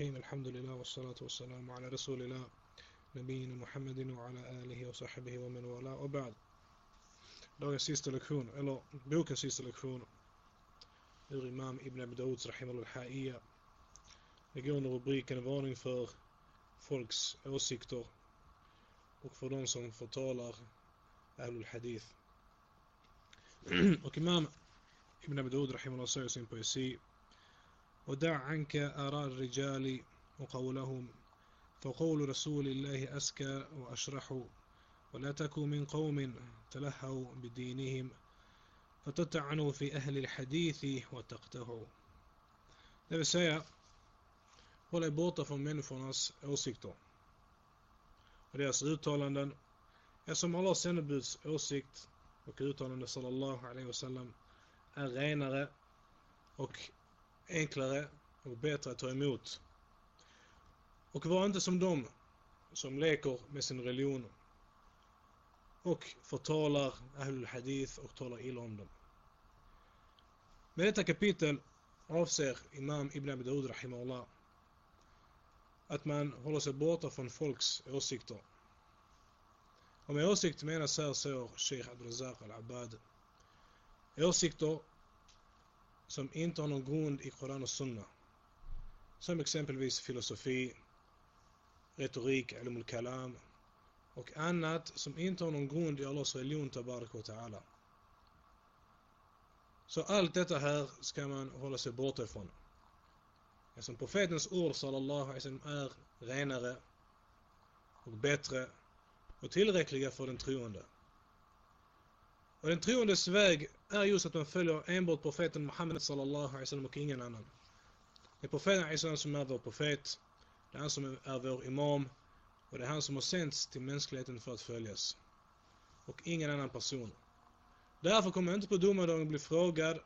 الرحيم الحمد لله والصلاة والسلام على رسول الله نبينا محمد وعلى آله وصحبه ومن والاه och ba'd. Dagens sista lektion, eller bokens sista lektion ur Imam Ibn Abi Dauds Rahimahullah al-Ha'iyya. Det går under rubriken Varning för folks åsikter och för de som förtalar Ahlul Hadith. och Imam Ibn Abi Daud Rahimahullah säger i sin poesi ودع عنك آراء الرجال وقولهم فقول رسول الله أسكى وأشرح ولا تكن من قوم تلهوا بدينهم فتطعنوا في أهل الحديث وتقتهوا Det vill säga, håll dig borta från människornas åsikter och deras uttalanden eftersom Allahs sändebuds åsikt och uttalande sallallahu alaihi wasallam är renare och enklare och bättre att ta emot. Och var inte som de som leker med sin religion och förtalar Ahlul Hadith och talar illa om dem. Med detta kapitel avser Imam Ibn Abi Daud Rahimahullah att man håller sig borta från folks åsikter. Och med åsikt menas här så Sheikh Abdulrazak Al-Abbad åsikter som inte har någon grund i Koran och Sunna. Som exempelvis filosofi, retorik, ilmul kalam och annat som inte har någon grund i Allahs religion tabarak och ta'ala. Så allt detta här ska man hålla sig borta ifrån. Eftersom profetens ord sallallahu alaihi wasallam är renare och bättre och tillräckliga för den troende. Och den troendes väg är just att man följer enbart profeten Muhammed sallallahu alaihi wasallam och ingen annan. Det är profeten Isa som är vår profet, det är han som är vår imam och det är han som har sänts till mänskligheten för att följas. Och ingen annan person. Därför kommer jag inte på domardagen bli frågad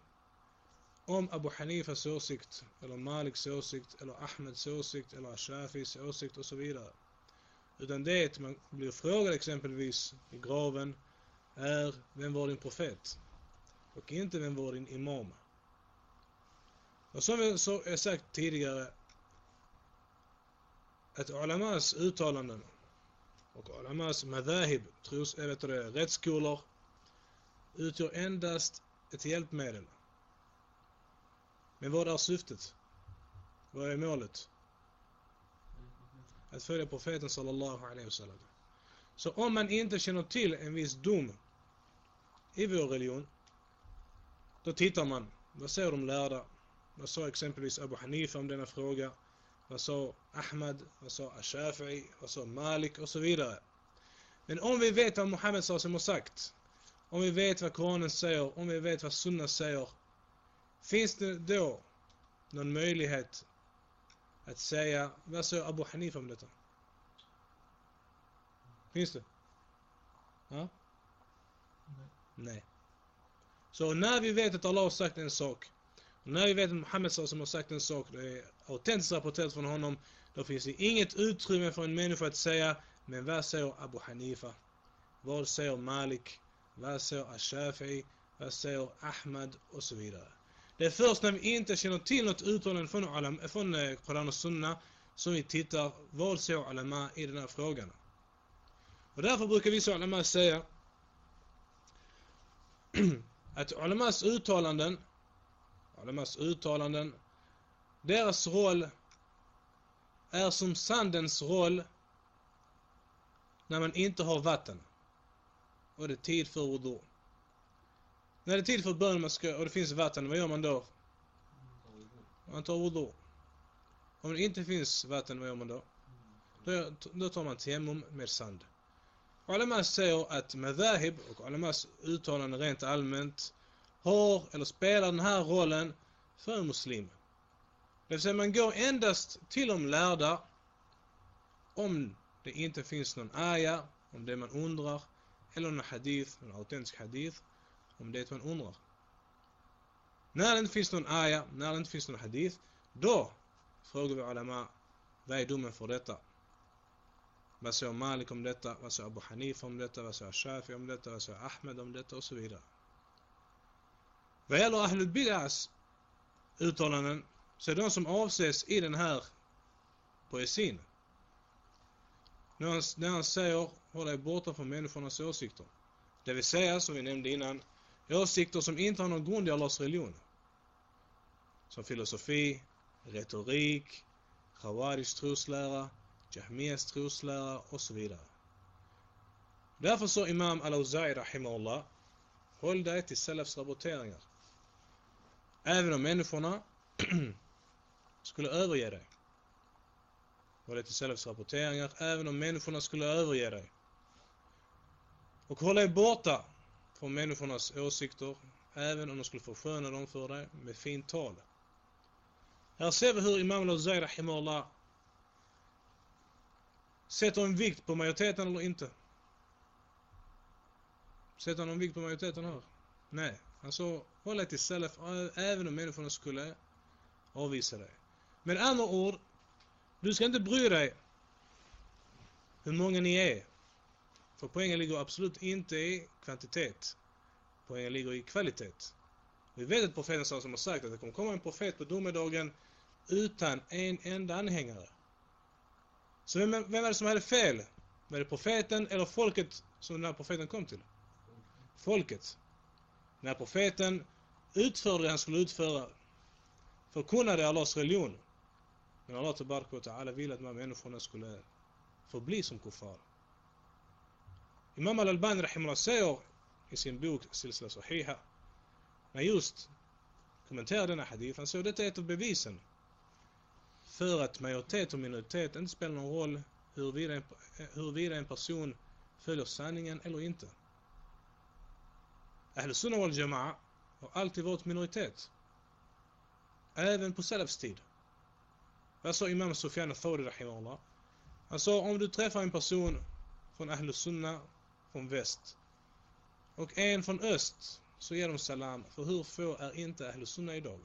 om Abu Hanifas åsikt, eller Maliks åsikt, eller Ahmeds åsikt, eller Shafis åsikt och så vidare. Utan det man blir frågad exempelvis i graven är vem var din profet? Och inte vem vår din imam? Och som jag så sagt tidigare att ulamas uttalanden och ulamas Madahib, tros, vet det, rättsskolor utgör endast ett hjälpmedel. Men vad är syftet? Vad är målet? Att följa profeten sallallahu alaihi wasallam. Så om man inte känner till en viss dom i vår religion, då tittar man. Vad säger de lärda? Vad sa exempelvis Abu Hanifa om denna fråga? Vad sa Ahmad? Vad sa Ash-Shafi'i? Vad sa Malik? Och så vidare. Men om vi vet vad Muhammed som har sagt, om vi vet vad Koranen säger, om vi vet vad Sunna säger, finns det då någon möjlighet att säga, vad säger Abu Hanifa om detta? Finns det? Ja? Nej. Nej. Så när vi vet att Allah har sagt en sak, och när vi vet att Muhammed som har sagt en sak, det är autentiskt rapporterat från honom, då finns det inget utrymme för en människa att säga, men vad säger Abu Hanifa? Vad säger Malik? Vad säger Ash-Shafi'i? Vad säger Ahmad? Och så vidare. Det är först när vi inte känner till något uttalande från, alam, från eh, Koran och Sunna som vi tittar, vad säger Alama i den här frågan? Och därför brukar vi så Alama säga att Ulamas uttalanden Ulamas uttalanden deras roll är som sandens roll när man inte har vatten och det är tid för wudu. När det är tid för bön och det finns vatten, vad gör man då? Man tar wudu. Om det inte finns vatten, vad gör man då? Då, då tar man Temum med sand. Ulama säger att madhahib och Ulamas uttalanden rent allmänt har eller spelar den här rollen för muslimer. Det vill säga man går endast till de lärda om det inte finns någon aya om det man undrar eller någon hadith, en autentisk hadith om det man undrar. När det inte finns någon aya, när det inte finns någon hadith, då frågar vi ulama vad är domen för detta? Vad säger Malik om detta? Vad säger Abu Hanifa om detta? Vad säger Shafi om detta? Vad säger Ahmed om detta? Och så vidare. Vad gäller Ahlul Bid'as uttalanden så är de som avses i den här poesin. När han, när han säger håll dig borta från människornas åsikter. Det vill säga, som vi nämnde innan, åsikter som inte har någon grund i Allahs religion. Som filosofi, retorik, Khawaris troslära, Jahmias troslära och så vidare. Därför sa Imam Al-Awza'i Rahimahullah Håll dig till Salafs rapporteringar. Även om människorna skulle överge dig. Håll dig till Salafs rapporteringar även om människorna skulle överge dig. Och håll dig borta från människornas åsikter även om de skulle försköna dem för dig med fint tal. Här ser vi hur Imam al-Zawai Rahimahullah sätter en vikt på majoriteten eller inte. Sätter han någon vikt på majoriteten här? Nej. Han sa, håll dig till Salaf eh, även om människorna skulle avvisa dig. Med andra ord, du ska inte bry dig hur många ni är. För poängen ligger absolut inte i kvantitet. Poängen ligger i kvalitet. Vi vet att profeten som har sagt att det kommer komma en profet på domedagen utan en enda anhängare. Så vem, vem är det som hade fel? Var det profeten eller folket som den här profeten kom till? Folket. När profeten utförde det han skulle utföra, förkunnade Allahs religion. Men Allah Tabaraka Ta'ala ville att de här människorna skulle förbli som kuffar. Imam Al-Albani Rahimullah säger i sin bok Silsila Sahiha, när just kommenterar denna hadith, han säger detta är ett av bevisen för att majoritet och minoritet inte spelar någon roll huruvida en, huruvida en person följer sanningen eller inte. Ahl Sunnah wal Jama'a har alltid varit minoritet. Även på Salafs tid. Vad sa Imam Sufyan al-Thawri rahimahullah? Han sa om du träffar en person från Ahl Sunnah från väst och en från öst så ger de salam. För hur få är inte Ahl Sunnah idag?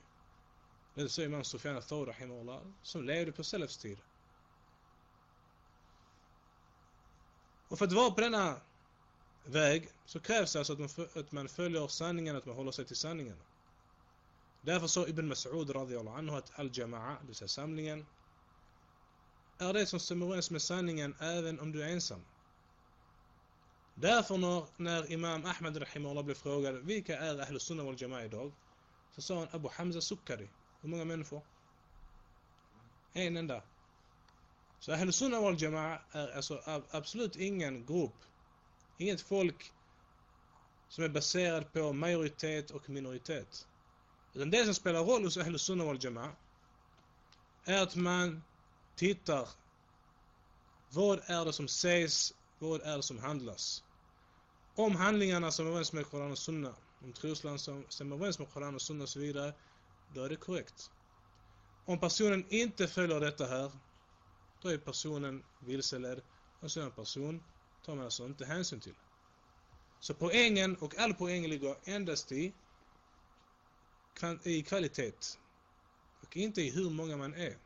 Det säger Imam Sufyan al-Thawri som levde på Salafs tid. Och för att vara på denna väg så krävs det alltså att man, att man följer sanningen, att man håller sig till sanningen. Därför sa Ibn Mas'ud radiyallahu anhu att al-jama'a, det vill säga samlingen, är det som stämmer överens med sanningen även om du är ensam. Därför när, när Imam Ahmed Rahimullah blev frågad vilka är Ahlus Sunnah wal Jama'a idag? Så sa han Abu Hamza Sukkari. Hur många människor? En enda. Så Ahl Sunnah wal Jama'a är alltså absolut ingen grupp Inget folk som är baserad på majoritet och minoritet. Utan det som spelar roll hos Ahl Sunnah wal Jama'a är att man tittar vad är det som sägs, vad är det som handlas. Om handlingarna som överens med Koran och Sunna, om trosland som stämmer överens med Koran och Sunna och så vidare, då är det korrekt. Om personen inte följer detta här, då är personen vilseledd och så är en person tar man alltså inte hänsyn till. Så poängen och all poäng ligger endast i, i kvalitet och inte i hur många man är.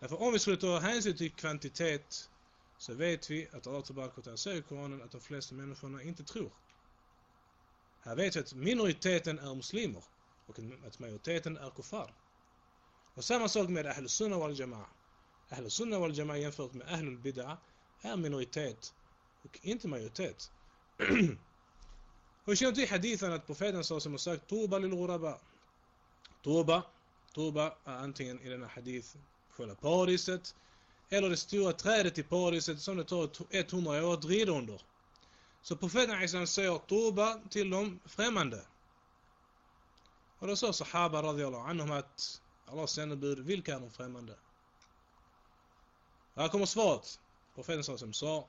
Därför om vi skulle ta hänsyn till kvantitet så vet vi att Allah Tabaraka säger i Koranen att de flesta människorna inte tror. Här vet vi att minoriteten är muslimer وكلمه ميوتيتن الكفار. وسام صوت من أهل السنة والجماعة. أهل السنة والجماعة ينفق من أهل البدع أمينويتيت. انت ميوتيت وش ينتهي حديث ان البروفيت صلى الله عليه وسلم طوبى للغرباء. طوبى طوبى آه، انت إلى حديث فولا بوريست. eller det stora trädet i Paris, som det tar 100 år att rida under. Så profeten Aisan säger Toba till de främmande. Och då sa Sahaba radiallahu anhum att Allahs sändebud, vilka är de främmande? Här kommer svaret. Profeten som sa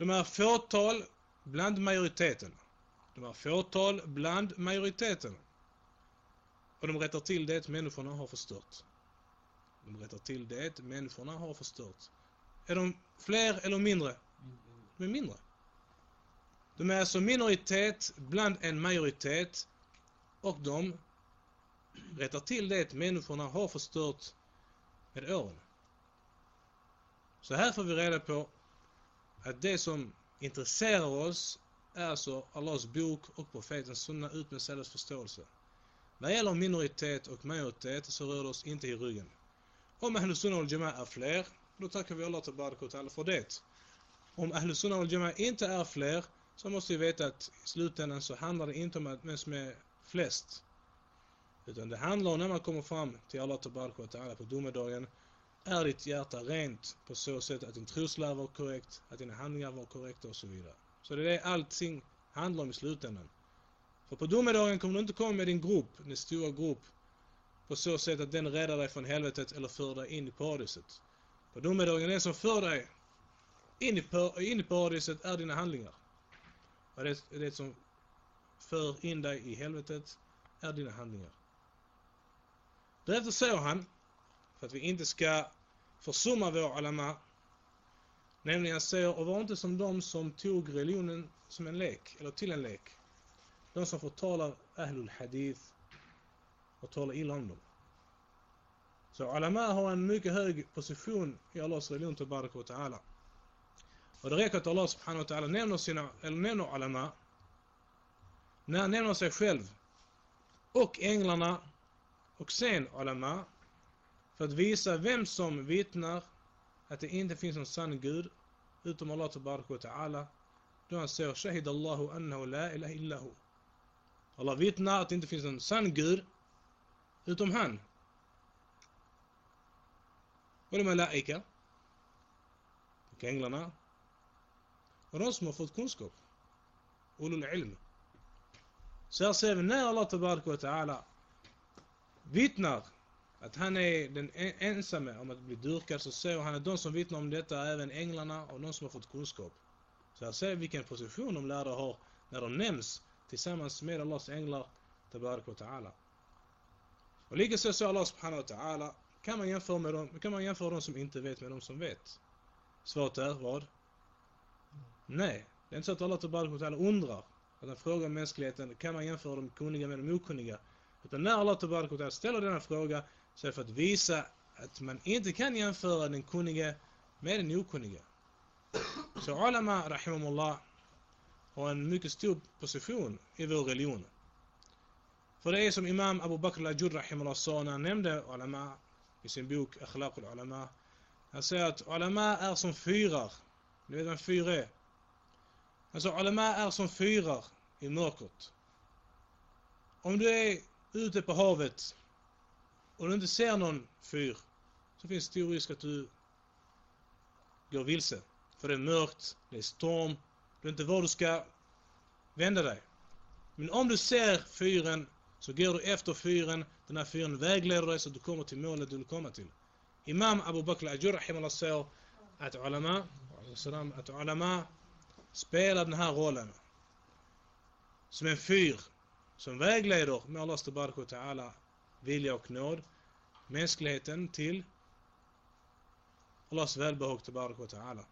de är fåtal bland majoriteten. De är fåtal bland majoriteten. Och de rättar till det människorna har förstört. De rättar till det människorna har förstört. Är de fler eller mindre? De är mindre. De är alltså minoritet bland en majoritet och de rättar till det människorna har förstört med åren. Så här får vi reda på att det som intresserar oss är alltså Allahs bok och profetens sunna ut med Salafs förståelse. Vad gäller minoritet och majoritet så rör det oss inte i ryggen. Om Ahlus Sunna och Jama är fler, då tackar vi Allah Tabarak och för det. Om Ahlus Sunna och Jama inte är fler, så måste vi veta att i slutändan så handlar det inte om vem som är flest. Utan det handlar om när man kommer fram till Allah Tabaraka och Ta'ala på domedagen, är ditt hjärta rent på så sätt att din troslära var korrekt, att dina handlingar var korrekta och så vidare. Så det är det allting handlar om i slutändan. För på domedagen kommer du inte komma med din grupp, din stora grupp, på så sätt att den räddar dig från helvetet eller för dig in i paradiset. På domedagen, det som för dig in i, in i paradiset är dina handlingar. Och det, det som för in dig i helvetet är dina handlingar. Därefter säger han, för att vi inte ska försumma vår alama, nämligen han säger, och var inte som de som tog religionen som en lek, eller till en lek. De som förtalar Ahlul Hadith och talar illa om dem. Så Alama har en mycket hög position i Allahs religion till Barak och Ta'ala. Och det räcker att Allah subhanahu wa ta'ala nämner sina, eller nämner Alama när han nämner sig själv och änglarna och sen Alama för att visa vem som vittnar att det inte finns någon sann Gud utom Allah Tabaraka wa Ta'ala då han säger Shahid Allahu annahu la ilaha illahu Allah vittnar att det inte finns någon sann Gud utom han. Och de malaika och änglarna och de som har fått kunskap. Ulul ilm. Så här ser vi när Allah Tabaraka wa Ta'ala vittnar att han är den ensamme om att bli dyrkad så säger han att de som vittnar om detta är även änglarna och de som har fått kunskap. Så här ser vi vilken position de lärda har när de nämns tillsammans med Allahs änglar Tabarak wa Ta'ala. Och likaså så Allah subhanahu wa ta'ala kan man jämföra med dem, kan man jämföra dem som inte vet med dem som vet? Svaret är vad? Nej, det är inte så att Allah Tabarak ta'ala undrar att han frågar mänskligheten, kan man jämföra de kunniga med de okunniga? Utan när Allah Tabarak ta'ala ställer denna fråga så är det för att visa att man inte kan jämföra den kunnige med den okunnige. Så Alama, rahimahullah, har en mycket stor position i vår religion. För det är som Imam Abu Bakr al-Ajur rahimahullah sa när han nämnde Alama i sin bok Akhlaq al-Alama”. Han säger att Alama är som fyrar. Ni vet vad en fyr är? Alltså ulama är som fyrar i mörkret. Om du är ute på havet och du inte ser någon fyr så finns det stor risk att du går vilse. För det är mörkt, det är storm, du vet inte var du ska vända dig. Men om du ser fyren så går du efter fyren, den här fyren vägleder dig så att du kommer till målet du vill komma till. Imam Abu Bakr al-Ajur säger att ulama, att ulama spelar den här rollen som en fyr som vägleder med Allahs tabarak och ta'ala vilja och nåd mänskligheten till Allahs välbehag tabarak och ta'ala.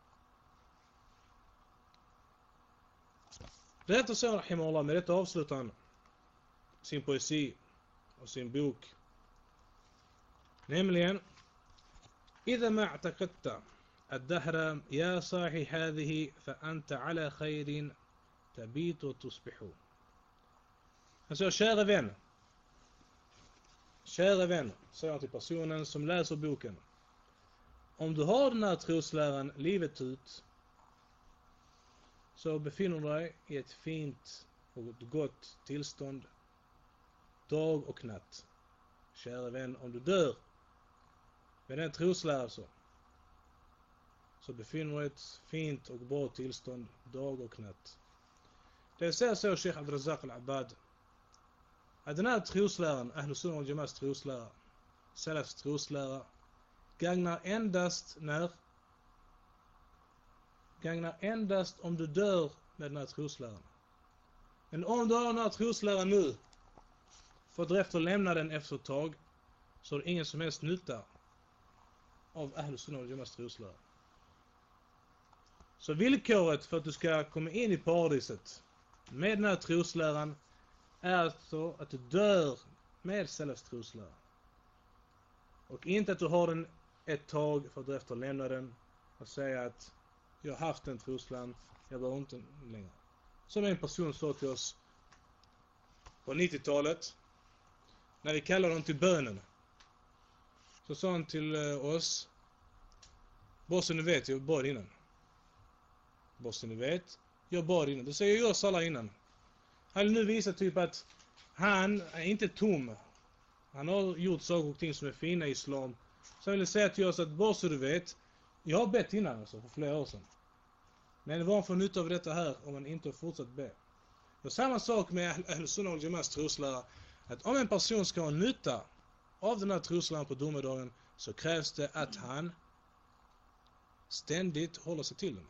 Detta säger Rahimahullah, med detta avslutar han sin poesi och sin bok. Nämligen إذا ما اعتقدت الدهر يا صاحي هذه فأنت على خير تبيت وتصبح Han säger kära vän. Kära vän, säger han till personen som läser boken. Om du har den här trosläran livet ut så befinner du dig i ett fint och ett gott tillstånd dag och natt. Kära vän, om du dör med den troslära så, så befinner du dig i ett fint och bra tillstånd dag och natt. Det säger så Sheikh Abdrazak Al-Abad att den här trosläran, Ahlus Sunnah al-Jamas troslära, Salafs troslära, gagnar endast när gagnar endast om du dör med den här trosläran. Men om du har den här trosläran nu, för att att lämna den efter ett tag, så har du ingen som helst nytta av Ahlus Sunnah och Jamas troslära. Så villkoret för att du ska komma in i paradiset med den här trosläran är alltså att du dör med Sellas troslära. Och inte att du har den ett tag för att därefter lämna den och säga att jag har haft en trosläran, jag behöver inte längre. Som en person sa till oss på 90-talet, när vi kallade honom till bönen. Så sa han till eh, oss, bara så ni vet, jag bad innan bossen du ni vet, jag bad innan. Då säger jag oss salah innan. Han vill nu visa typ att han är inte tom. Han har gjort saker och ting som är fina i Islam. Så han vill säga till oss att bara så du vet, jag har bett innan alltså, för flera år sedan. Men vad får nytta av detta här om man inte har fortsatt be? Och samma sak med Al-Sunnah och Jamas troslära. Att om en person ska ha nytta av den här trosläran på domedagen så krävs det att han ständigt håller sig till den.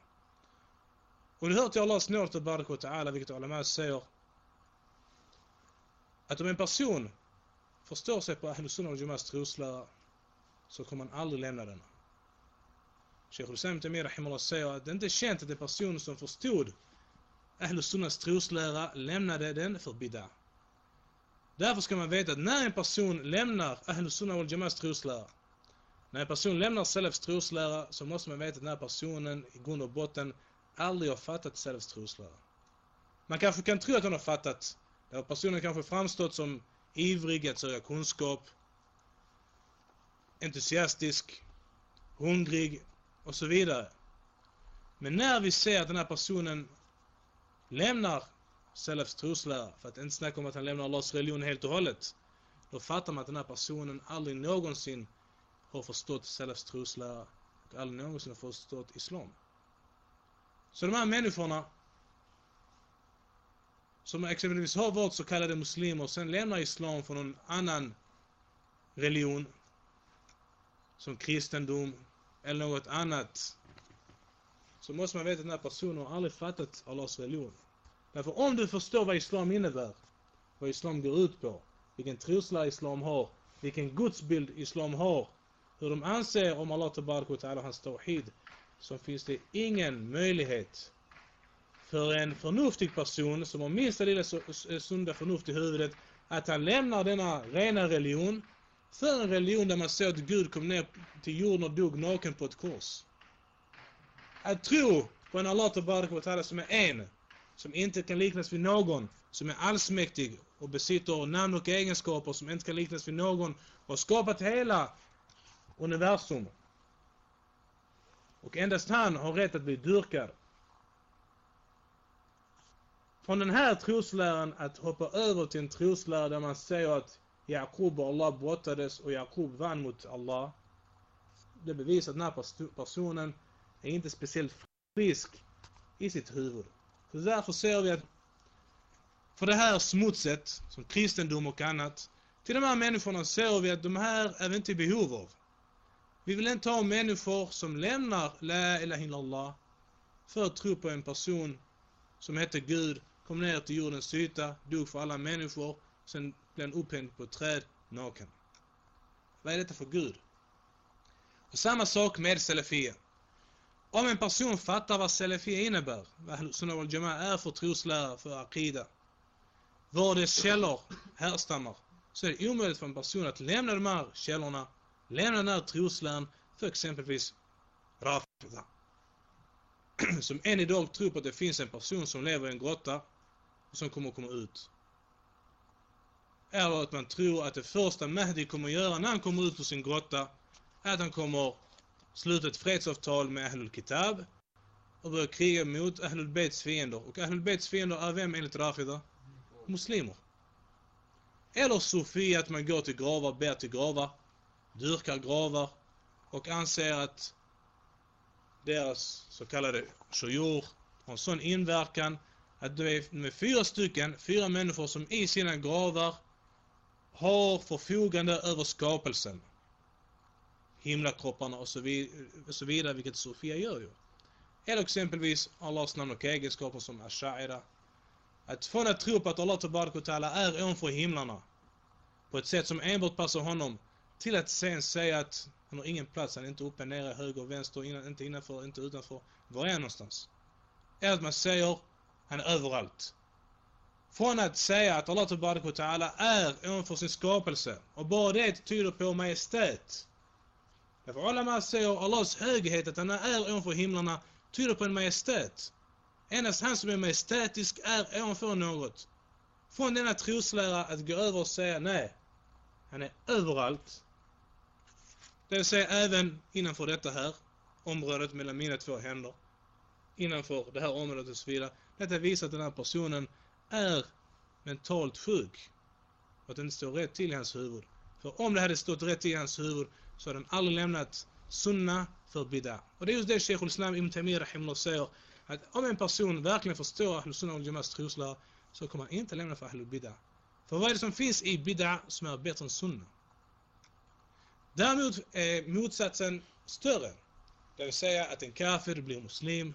Och det hör till Allahs nåd till Barak och Ta'ala, vilket Ulama säger att om en person förstår sig på Ahl-Sunnah och Jamas troslära så kommer han aldrig lämna den. Sheikh Hussein Tamir Rahimullah säger att det inte är känt att en person som förstod Ahl Sunnas troslära lämnade den för bidda. Därför ska man veta att när en person lämnar Ahl Sunnah wal Jamas troslära, när en person lämnar Salafs troslära så måste man veta att den här personen i grund och botten aldrig har fattat Salafs troslära. Man kanske kan tro att han har fattat, där personen kanske framstått som ivrig att söka kunskap, entusiastisk, hungrig och så vidare. Men när vi ser att den här personen lämnar Salafs troslära, för att inte snacka om att han lämnar Allahs religion helt och hållet, då fattar man att den här personen aldrig någonsin har förstått Salafs troslära och aldrig någonsin har förstått Islam. Så de här människorna som exempelvis har varit så kallade muslimer och sen lämnar Islam för någon annan religion som kristendom eller något annat så måste man veta att den här personen har aldrig fattat Allahs religion. Därför om du förstår vad Islam innebär, vad Islam går ut på, vilken trosla Islam har, vilken gudsbild Islam har, hur de anser om Allah Tabarak och Ta'ala hans tawhid, så finns det ingen möjlighet för en förnuftig person som har minsta lilla eh, sunda förnuft i huvudet att han lämnar denna rena religion för en religion där man ser att Gud kom ner till jorden och dog naken på ett kors. Att tro på en Allah Tabarak som är en, som inte kan liknas vid någon, som är allsmäktig och besitter namn och egenskaper som inte kan liknas vid någon och har skapat hela universum. Och endast han har rätt att bli dyrkad. Från den här trosläran att hoppa över till en troslära där man säger att Jakob och Allah brottades och Jakob vann mot Allah. Det bevisar att den här personen är inte speciellt frisk i sitt huvud. Så därför ser vi att för det här smutset, som kristendom och annat, till de här människorna ser vi att de här är vi inte i behov av. Vi vill inte ha människor som lämnar La ilaha illallah för att tro på en person som heter Gud, kom ner till jordens yta, dog för alla människor, sen blev han upphängd på ett träd, naken. Vad är detta för Gud? Och samma sak med Salafia. Om en person fattar vad Salafia innebär, vad Sunnah wal Jama'a är för troslära, för Aqida, var dess källor härstammar, så är det omöjligt för en person att lämna de här källorna, lämna den här trosläran för exempelvis Rafida. Som än idag tror på att det finns en person som lever i en grotta och som kommer att komma ut. Eller att man tror att det första Mahdi kommer att göra när han kommer ut ur sin grotta är att han kommer sluta ett fredsavtal med Ahlul Kitab och börja kriga mot Ahlul Beits fiender. Och Ahlul Beits fiender är vem enligt Rafida? Muslimer. Eller Sofia att man går till gravar, ber till gravar, dyrkar gravar och anser att deras så kallade shuyur har en sån inverkan att det är med fyra stycken, fyra människor som i sina gravar har förfogande över skapelsen. Himlakropparna och så, vidare, och så vidare, vilket Sofia gör ju. Eller exempelvis Allahs namn och egenskaper som Ashaira. Att från att tro på att Allah Ta'ala är ovanför himlarna på ett sätt som enbart passar honom till att sen säga att han har ingen plats, han är inte uppe, nere, höger, vänster, inte innanför, inte utanför. Var är han någonstans? Eller att man säger han är överallt. Från att säga att Allah Ta'ala är ovanför sin skapelse. Och bara det tyder på majestät. Därför alla säger Allahs höghet, att han är ovanför himlarna, tyder på en majestät. Endast han som är majestätisk är ovanför något. Från denna troslära att gå över och säga nej, han är överallt. Det vill säga även innanför detta här området mellan mina två händer. Innanför det här området och så vidare. Detta visar att den här personen är mentalt sjuk. Och att det inte står rätt till i hans huvud. För om det hade stått rätt till i hans huvud så hade han aldrig lämnat sunna för bid'a. Och det är just det Sheikh al-Islam Ibn Taymiyyah Rahimullah säger. Att om en person verkligen förstår Ahlul Sunnah och Jamats troslära så kommer han inte lämna för Ahlul bid'a. För vad är det som finns i bid'a som är bättre än sunna? Däremot är motsatsen större. Det vill säga att en kafir blir muslim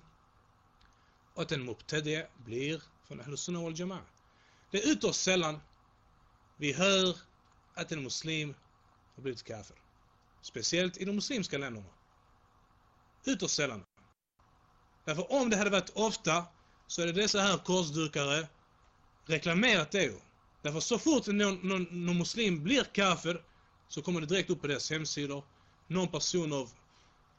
och att en mubtadi blir från Ahl wal Jama'a. Det är ytterst sällan vi hör att en muslim har blivit kafir. Speciellt i de muslimska länderna. Ytterst sällan. Därför om det hade varit ofta så är det dessa här korsdukare reklamerat det ju. Därför så fort någon, någon, någon muslim blir kafir så kommer det direkt upp på deras hemsidor. Någon person av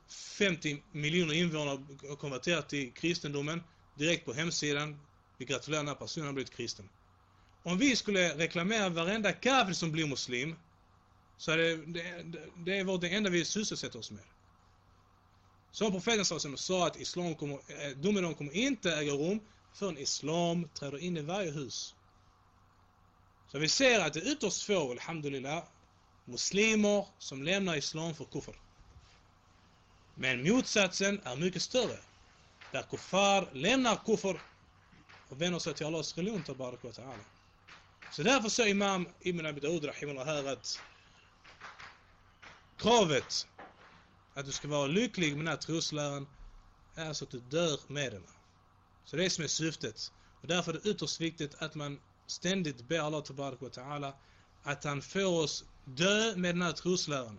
50 miljoner invånare har konverterat till kristendomen. Direkt på hemsidan. Vi gratulerar den här personen har blivit kristen. Om vi skulle reklamera varenda kafir som blir muslim så är det, det, det är det enda vi sysselsätter oss med. Som profeten sa att islam kommer, domedagen domen kommer inte äga rum förrän islam träder in i varje hus. Så vi ser att det är ytterst få, alhamdulillah, muslimer som lämnar islam för kufr. Men motsatsen är mycket större. Där kuffar lämnar kufr och vänder sig till Allahs religion, tabarak wa ta'ala. Så därför säger Imam Ibn Abi Daud rahimahullah här att kravet att du ska vara lycklig med den här trosläran är så att du dör med den. Så det är det som är syftet. Och därför är det ytterst viktigt att man ständigt ber Allah tabarak wa ta'ala att han får oss dö med den här trosläran.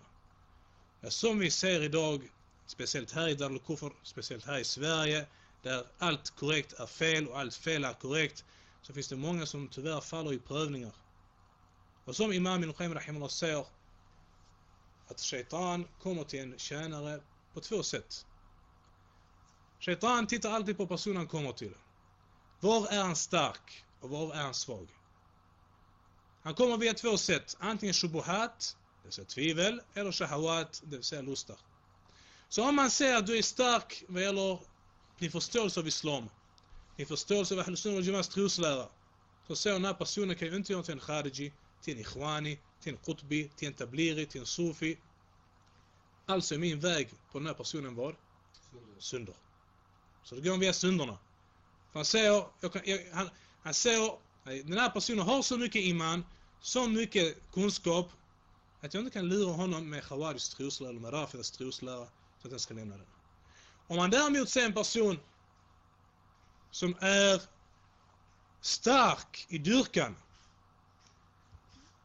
Ja, som vi ser idag, speciellt här i Darul Kufr, speciellt här i Sverige, där allt korrekt är fel och allt fel är korrekt, så finns det många som tyvärr faller i prövningar. Och som Imam Ibn Qayyim Rahimullah säger, att shaitan kommer till en tjänare på två sätt. Shaitan tittar alltid på personen han kommer till. Var är han stark och var är han svag? Han kommer via två sätt. Antingen shubuhat, det vill säga tvivel, eller shahawat, det vill säga lustar. Så om man säger att du är stark vad gäller din förståelse av Islam, din förståelse av Ahl-Sunnah al-Jamats troslära, så säger den här personen kan ju inte göra till en khariji, till en ikhwani, till en qutbi, till en tabliri, till en sufi. Alltså är min väg på den här personen vad? Synder. Så det går via synderna. För han säger, jag kan, jag, han, han säger, den här personen har så mycket iman, så mycket kunskap, att jag inte kan lura honom med Khawaris troslära eller med Rafidas troslära, så att jag ska lämna den. Om man däremot ser en person som är stark i dyrkan,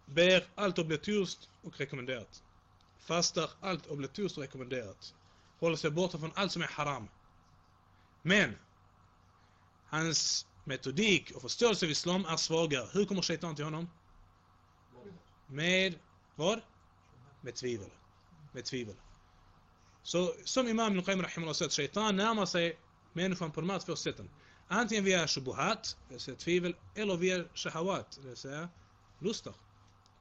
ber allt obligatoriskt och rekommenderat. Fastar allt obligatoriskt och rekommenderat. Håller sig borta från allt som är haram. Men hans metodik och förståelse av islam är svagare. Hur kommer shaitan till honom? Med vad? Med tvivel. Med tvivel. Så som Imam in Qaim sa, säger, shaitan närmar sig människan på de här två sätten. Antingen via shubuhat, det vill säga tvivel, eller via shahawat, det vill säga lustar.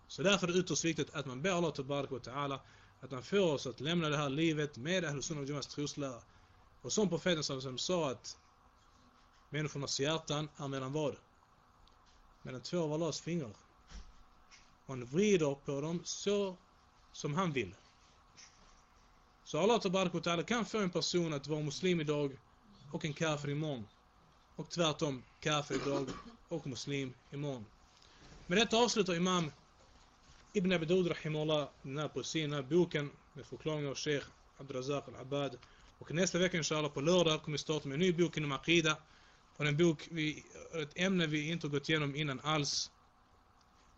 Så därför är det ytterst viktigt att man ber Allah Tabarak wa Ta'ala att han får oss att lämna det här livet med Ahl Sunnah Jamas troslära. Och som profeten sa att människornas hjärtan är mellan vad? Mellan två av Allahs fingrar. Och han vrider på dem så som han vill. Så Allah Tabarak Ta'ala kan få en person att vara muslim idag och en kafir imorgon. Och tvärtom, kafir idag och muslim imorgon. Med detta avslutar Imam Ibn Abi Rahimullah, den här poesin, den här boken med förklaringar av Sheikh Abdurazak Al-Abad. Och nästa vecka inshallah på lördag kommer vi starta med en ny bok inom Aqida. Och en bok, vi, ett ämne vi inte gått igenom innan alls.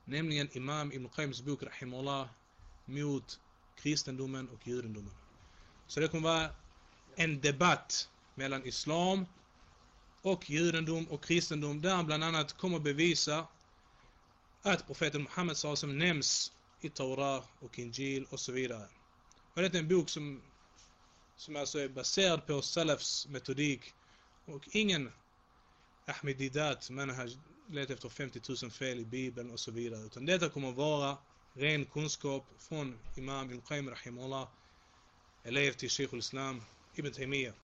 Nämligen Imam Ibn Qaims bok Rahimullah mot kristendomen och judendomen. Så det kommer vara en debatt mellan islam och judendom och kristendom där han bland annat kommer bevisa att profeten Muhammed som nämns i Torah och Injil och så vidare. Och det är en bok som, som alltså är baserad på Salafs metodik och ingen Ahmedidat manhaj letar efter 50 000 fel i Bibeln och så vidare. Utan detta kommer vara ren kunskap från Imam Ibn Qayyim Rahimullah elev till Sheikhul Islam Ibn Taymiyyah